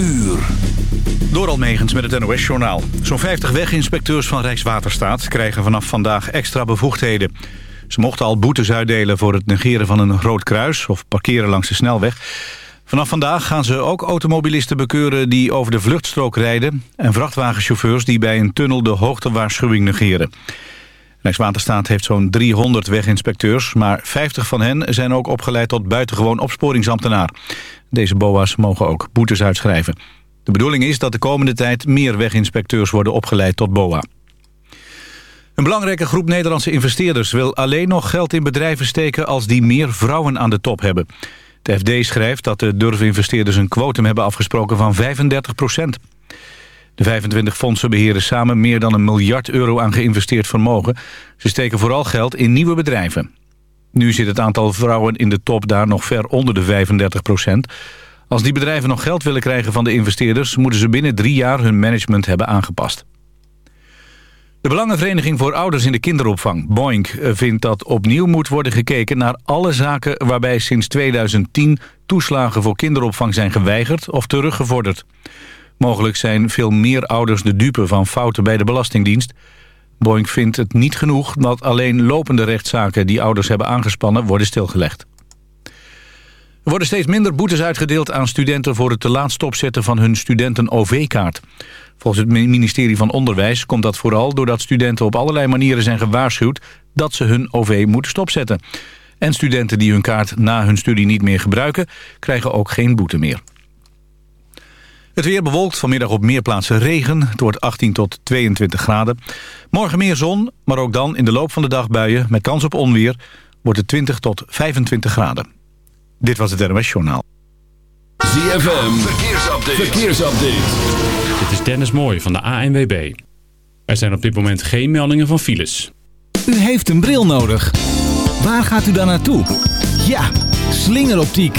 uur. Door Almegens met het NOS-journaal. Zo'n 50 weginspecteurs van Rijkswaterstaat krijgen vanaf vandaag extra bevoegdheden. Ze mochten al boetes uitdelen voor het negeren van een rood kruis... of parkeren langs de snelweg. Vanaf vandaag gaan ze ook automobilisten bekeuren die over de vluchtstrook rijden... en vrachtwagenchauffeurs die bij een tunnel de hoogtewaarschuwing negeren. Rijkswaterstaat heeft zo'n 300 weginspecteurs... maar 50 van hen zijn ook opgeleid tot buitengewoon opsporingsambtenaar. Deze BOA's mogen ook boetes uitschrijven. De bedoeling is dat de komende tijd meer weginspecteurs worden opgeleid tot BOA. Een belangrijke groep Nederlandse investeerders wil alleen nog geld in bedrijven steken als die meer vrouwen aan de top hebben. De FD schrijft dat de durfinvesteerders een quotum hebben afgesproken van 35 procent. De 25 fondsen beheren samen meer dan een miljard euro aan geïnvesteerd vermogen. Ze steken vooral geld in nieuwe bedrijven. Nu zit het aantal vrouwen in de top daar nog ver onder de 35 procent. Als die bedrijven nog geld willen krijgen van de investeerders... moeten ze binnen drie jaar hun management hebben aangepast. De Belangenvereniging voor Ouders in de Kinderopvang, BOINK... vindt dat opnieuw moet worden gekeken naar alle zaken... waarbij sinds 2010 toeslagen voor kinderopvang zijn geweigerd of teruggevorderd. Mogelijk zijn veel meer ouders de dupe van fouten bij de Belastingdienst. BOINK vindt het niet genoeg dat alleen lopende rechtszaken... die ouders hebben aangespannen worden stilgelegd. Er worden steeds minder boetes uitgedeeld aan studenten... voor het te laat stopzetten van hun studenten-OV-kaart. Volgens het ministerie van Onderwijs komt dat vooral... doordat studenten op allerlei manieren zijn gewaarschuwd... dat ze hun OV moeten stopzetten. En studenten die hun kaart na hun studie niet meer gebruiken... krijgen ook geen boete meer. Het weer bewolkt, vanmiddag op meer plaatsen regen. Het wordt 18 tot 22 graden. Morgen meer zon, maar ook dan in de loop van de dag buien... met kans op onweer, wordt het 20 tot 25 graden. Dit was het RMS Journaal. ZFM, verkeersupdate. verkeersupdate. Dit is Dennis Mooij van de ANWB. Er zijn op dit moment geen meldingen van files. U heeft een bril nodig. Waar gaat u dan naartoe? Ja, slingeroptiek.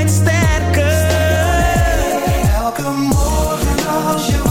altijd sterker. Elke morgen als je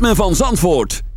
ritme van Zandvoort.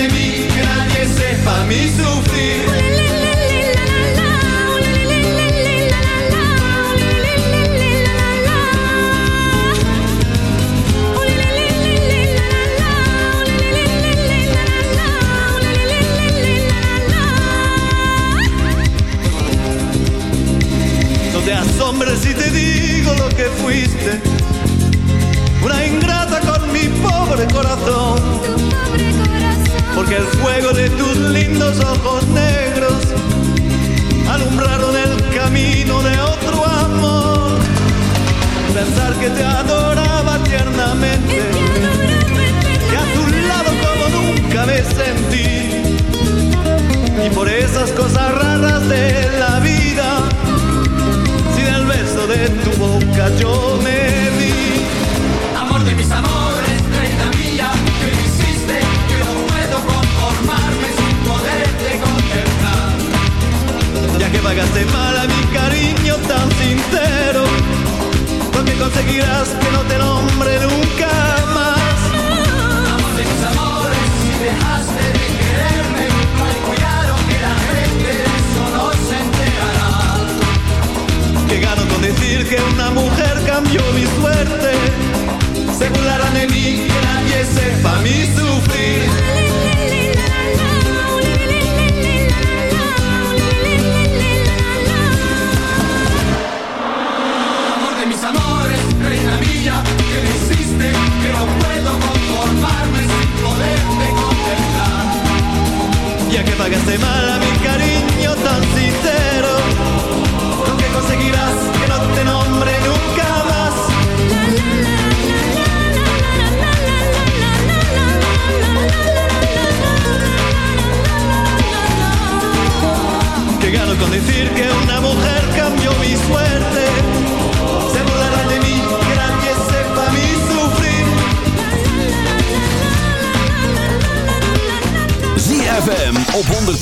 de mí, que nadie sepa mi sufrir. esas cosas raras de la vida. Sin el beso de tu boca yo me vi. Amor de mis amores, reina mía, que me hiciste, que no puedo conformarme sin poderte contemplar. Ya que pagaste mal a mi cariño tan sincero, porque conseguirás que no te nombre nunca más. Amor de mis amores. Que una mujer cambió mi suerte. Se pulará ni que nadiese pa mí sufrir. Amor de mis amores, reina mía, que me hiciste que no puedo conformarme sin poderme contemplar. Ya que pagaste mal a mi cariño tan sincero.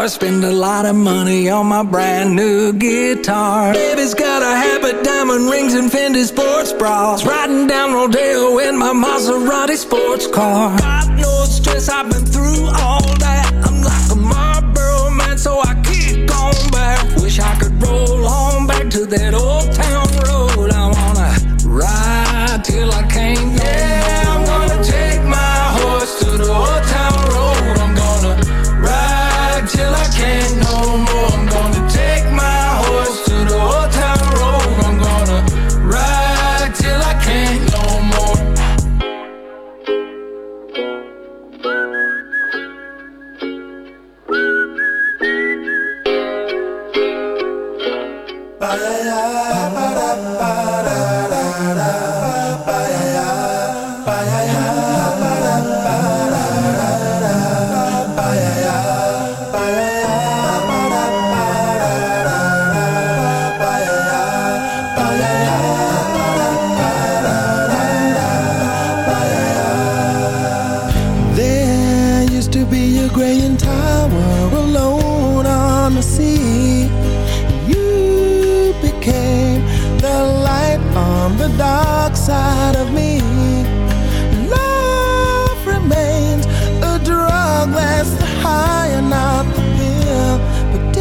I Spend a lot of money on my brand new guitar. Baby's got a habit, diamond rings, and Fendi sports bras. Riding down Rodeo in my Maserati sports car. Got no stress, I've been through all that. I'm like a Marlboro man, so I keep on back. Wish I could roll on back to that old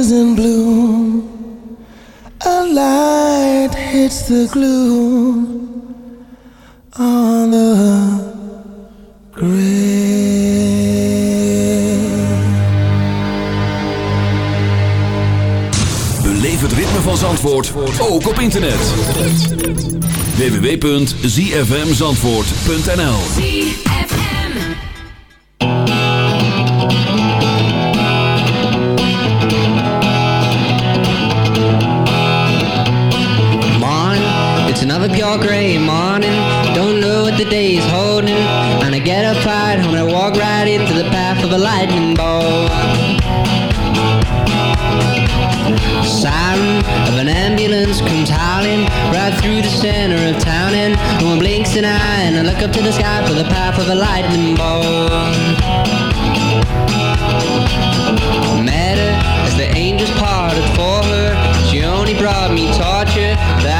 is in bloom. A light hits the gloom on the grave. Beleef het ritme van Zandvoort ook op internet. www.zfmzandvoort.nl pure gray morning. Don't know what the day is holding. And I get up right home and I walk right into the path of a lightning bolt. Siren of an ambulance comes howling right through the center of town, and no one blinks an eye. And I look up to the sky for the path of a lightning bolt. Met her as the angels parted for her. She only brought me torture. That's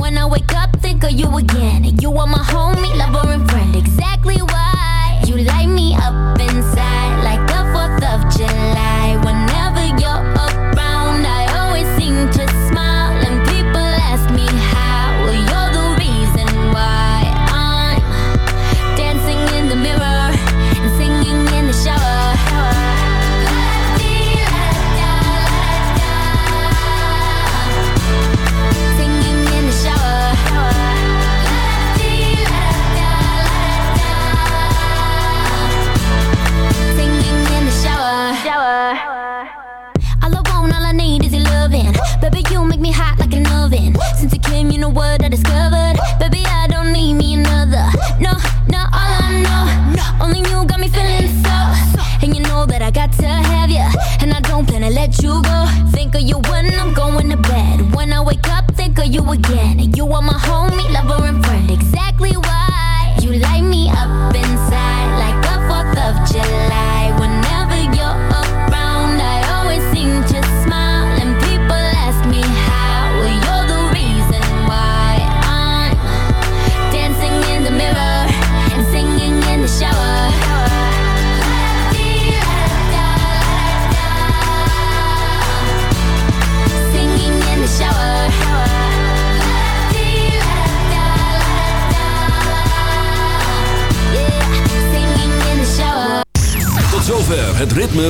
When I wake up, think of you again. You are my homie, lover,